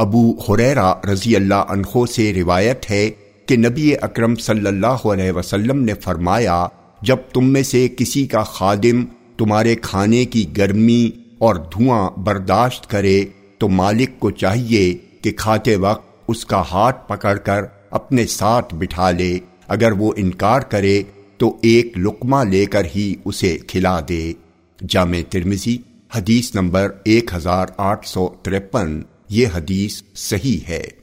ابو حریرا رضی اللہ عنہ سے روایت ہے کہ نبی اکرم صلی اللہ علیہ وسلم نے فرمایا، جب تم میں سے کسی کا خادم تمہارے کھانے کی گرمی اور دھواں برداشت کرے تو مالک کو چاہیے کہ کھاتے وقت اس کا ہاتھ پکڑ کر اپنے ساتھ بٹھا لے۔ اگر وہ انکار کرے تو ایک لقمہ لے کر ہی اسے کھلا دے۔ جامع ترمزی حدیث نمبر ایک ہزار آٹھ سو ترپن۔ یہ حدیث صحیح ہے۔